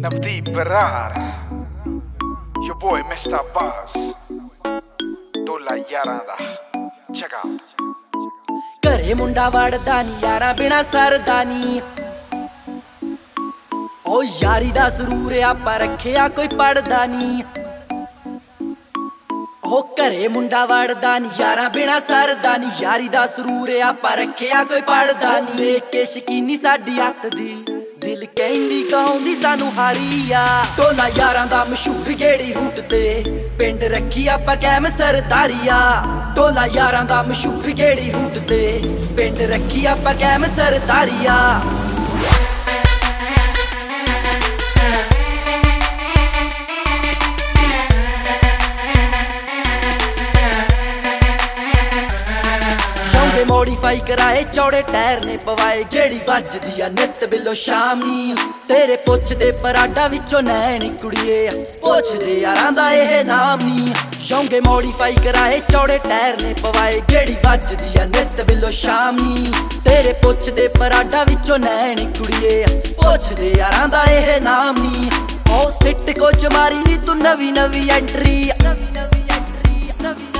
Navdeep Barar Your boy Mr. Buzz. ਟੋਲਾ ਯਾਰਾਂ ਦਾ check out. ਘਰੇ ਮੁੰਡਾ ਵੜਦਾ ਨੀ, ਯਾਰਾ ਬਿਨਾ ਸਰਦਾ ਨੀ। ਓ ਯਾਰੀ ਦਾ ਸਰੂਰ ਆਪਾਂ ਰੱਖਿਆ ਕੋਈ ਪੜਦਾ ਨੀ। ਓ ਘਰੇ ਮੁੰਡਾ ਵੜਦਾ ਨੀ, ਯਾਰਾ ਬਿਨਾ ਸਰਦਾ ਨੀ। ਯਾਰੀ ਦਾ ਸਰੂਰ ਆਪਾਂ ਰੱਖਿਆ ਕੋਈ ਪੜਦਾ ਨੀ। ਦੇਖ ਕੇ ਸ਼ਕੀਨੀ ਸਾਡੀ ਅੱਤ ਦੀ। ਦਿਲ ਕਹਿੰਦੀ ਕਹਾਉਂਦੀ ਸਾਨੂੰ ਹਾਰੀਆ। ਟੋਲਾ ਯਾਰਾਂ ਦਾ ਮਸ਼ਹੂਰ ਗੇੜੀ ਰੂਟ ਤੇ। ਪਿੰਡ ਰੱਖੀ ਆਪਾਂ ਕੈਮ ਸਰਦਾਰੀਆ। ਟੋਲਾ ਯਾਰਾਂ ਦਾ ਮਸ਼ਹੂਰ ਗੇੜੀ ਰੂਟ ਤੇ। ਪਿੰਡ ਰੱਖੀ ਆਪਾਂ ਕੈਮ ਸਰਦਾਰੀਆ। ਸ਼ੌਂਕੇ ਕਰਾਏ, ਚੌੜੇ ਟਾਇਰ ਨੇ ਪਵਾਏ ਜਿਹੜੀ ਵੱਜਦੀ ਆ ਨਿੱਤ ਬਿੱਲੋ ਸ਼ਾਮੀ। ਤੇਰੇ ਪੁੱਛਦੇ ਪਰਾਡਾ ਵਿੱਚੋਂ ਨੈਣ ਕੁੜੀਏ, ਪੁੱਛਦੇ ਯਾਰਾਂ ਦਾ ਇਹ ਨਾਮ ਨਹੀਂ ਸ਼ੌਂਕੇ ਮੋਡੀਫਾਈ ਕਰਾਏ, ਚੌੜੇ ਟਾਇਰ ਨੇ ਪਵਾਏ ਜਿਹੜੀ ਵੱਜਦੀ ਆ ਨਿੱਤ ਬਿੱਲੋ ਸ਼ਾਮੀ। ਤੇਰੇ ਪੁੱਛਦੇ ਪਰਾਡਾ ਵਿੱਚੋਂ ਨੈਣ ਕੁੜੀਏ, ਪੁੱਛਦੇ ਯਾਰਾਂ ਦਾ ਇਹ ਨਾਮ ਨਹੀਂ ਉਹ ਸਿੱਟ ਕੋਚ ਮਾਰੀ ਨੀ, ਤੂੰ ਨਵੀਂ ਨਵੀਂ ਐਂਟਰੀ ਨਵੀਂ ਨਵੀਂ ਐਂਟਰੀ ਨਵੀਂ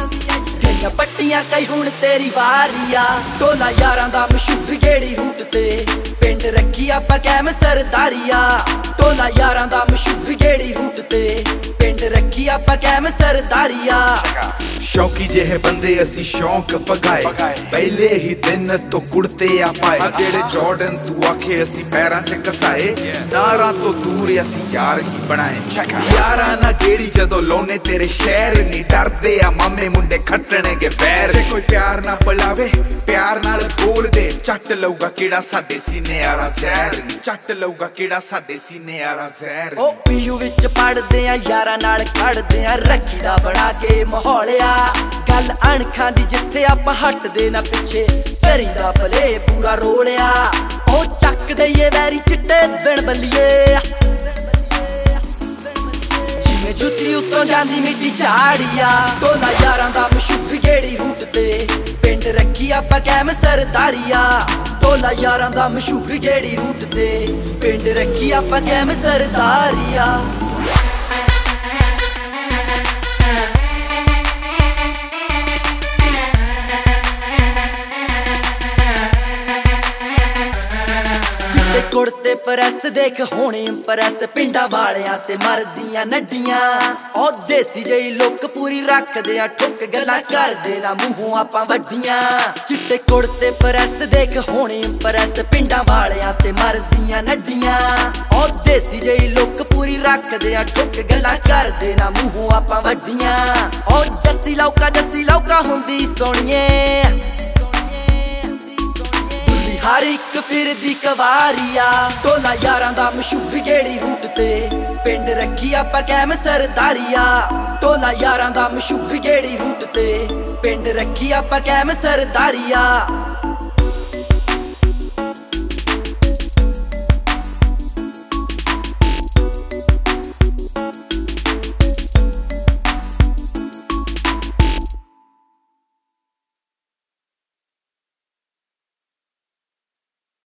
ਨਵੀਂ ਪੱਟੀਆਂ ਕਈ ਹੁਣ ਤੇਰੀ ਵਾਰੀ ਆ। ਟੋਲਾ ਯਾਰਾਂ ਦਾ ਮਸ਼ਹੂਰ ਗੇੜੀ ਰੂਟ ਤੇ। ਪਿੰਡ ਰੱਖੀ ਆਪਾਂ ਕੈਮ ਸਰਦਾਰੀਆ ਟੋਲਾ ਯਾਰਾਂ ਦਾ ਮਸ਼ਹੂਰ ਗੇੜੀ ਰੂਟ ਤੇ। ਪਿੰਡ ਰੱਖੀ ਆਪਾਂ ਕੈਮ ਸਰਦਾਰੀਆ ਸ਼ੌਕੀ ਜਿਹੇ ਬੰਦੇ ਅਸੀਂ ਸ਼ੌਂਕ ਪਗਾਏ ਪਹਿਲੇ ਹੀ ਦਿਨ ਤੋਂ ਕੁੜਤੇ ਆ ਪਾਏ। ਜਿਹੜੇ ਜਾਰਡਨ ਤੂੰ ਆਖੇ ਅਸੀਂ ਪੈਰਾਂ 'ਚ ਕਸਾਏ। ਨਾਰਾਂ ਤੋਂ ਦੂਰ ਅਸੀਂ ਯਾਰ ਹੀ ਬਣਾਏ। ਯਾਰਾਂ ਨਾ ਗੇੜੀ ਜਦੋਂ ਲੋਨੇ ਤੇਰੇ ਸ਼ਹਿਰ ਨਹੀਂ ਡਰਦੇ। ਆ ਮਾਮੇ ਮੁੰਡੇ ਖੱਟਣਗੇ ਪੈਰ। ਜੇ ਕੋਈ ਪਿਆਰ ਨਾ ਪਲਾਵੇ ਪਿਆਰ ਨਾਲ ਬੋਲਦੇ ਚੱਟ ਲਊਗਾ ਕਿਹੜਾ ਸਾਡੇ ਸੀਨੇ ਵਾਲਾ ਜ਼ਹਿਰ। ਚੱਟ ਲਊਗਾ ਕਿਹੜਾ ਸਾਡੇ ਸੀਨੇ ਵਾਲਾ ਜ਼ਹਿਰ। ਉਹ ਪੀਯੂ ਵਿੱਚ ਪੜਦੇ ਆ, ਯਾਰਾਂ ਨਾਲ ਖੜਦੇ ਆ। ਰੱਖੀ ਦਾ ਬਣਾ ਕੇ ਮਾਹੌਲਿਆ ਗੱਲ ਅਣਖਾਂ ਦੀ ਜਿੱਥੇ ਆਪਾਂ ਹਟਦੇ ਨਾ ਪਿੱਛੇ ਕਰੀ ਦਾ ਭਲੇ ਪੂਰਾ ਰੋਲਿਆ। ਉਹ ਚੱਕ ਦਈਏ ਵੈਰੀ ਚਿੱਟੇ ਦਿਨ ਬੱਲੀਏ। ਜਿਵੇਂ ਜੁੱਤੀ ਉੱਤੋਂ ਜਾਂਦੀ ਮਿੱਟੀ ਝਾੜੀਆ। ਟੋਲਾ ਯਾਰਾਂ ਦਾ ਮਸ਼ਹੂਰ ਗੇੜੀ ਰੂਟ ਤੇ। ਪਿੰਡ ਰੱਖੀ ਆਪਾਂ ਕੈਮ ਸਰਦਾਰੀਆ। ਟੋਲਾ ਯਾਰਾਂ ਦਾ ਮਸ਼ਹੂਰ ਗੇੜੀ ਰੂਟ ਤੇ। ਪਿੰਡ ਰੱਖੀ ਆਪਾਂ ਕੈਮ ਸਰਦਾਰੀਆ। ਪ੍ਰੈਸ ਦੇਖ ਹੋਣੇ ਇੰਪ੍ਰੈਸ ਪਿੰਡਾਂ ਵਾਲਿਆਂ ਤੇ ਮਰਦੀਆਂ ਨੱਡੀਆਂ। ਉਹ ਦੇਸੀ ਜਈ ਲੁੱਕ ਪੂਰੀ ਰੱਖਦੇ ਆ, ਠੁੱਕ ਗੱਲਾਂ ਕਰਦੇ ਨਾ, ਮੂੰਹੋਂ ਆਪਾਂ ਵੱਡੀਆਂ। ਚਿੱਟੇ ਕੁੜਤੇ ਪ੍ਰੈਸ ਦੇਖ ਹੋਣੇ ਇੰਪ੍ਰੈਸ ਪਿੰਡਾਂ ਵਾਲਿਆਂ ਤੇ ਮਰਦੀਆਂ ਨੱਡੀਆਂ। ਉਹ ਦੇਸੀ ਜਿਹੀ ਲੁੱਕ ਪੂਰੀ ਰੱਖਦੇ ਆ, ਠੁੱਕ ਗੱਲਾਂ ਕਰਦੇ ਨਾ, ਮੂੰਹੋਂ ਆਪਾਂ ਵੱਡੀਆਂ। ਉਹ ਜੱਸੀ ਲੌਕਾ ਜੱਸੀ ਲੌਕਾ ਹੁੰਦੀ ਸੋਹਣੀਏ। ਹਰ ਇੱਕ ਫਿਰਦੀ ਕਵਾਰੀਆ ਟੋਲਾ ਯਾਰਾਂ ਦਾ ਮਸ਼ਹੂਰ ਗੇੜੀ ਰੂਟ ਤੇ। ਪਿੰਡ ਰੱਖੀ ਆਪਾਂ ਕੈਮ ਸਰਦਾਰੀਆ ਟੋਲਾ ਯਾਰਾਂ ਦਾ ਮਸ਼ਹੂਰ ਗੇੜੀ ਰੂਟ ਤੇ। ਪਿੰਡ ਰੱਖੀ ਆਪਾਂ ਕੈਮ ਸਰਦਾਰੀਆ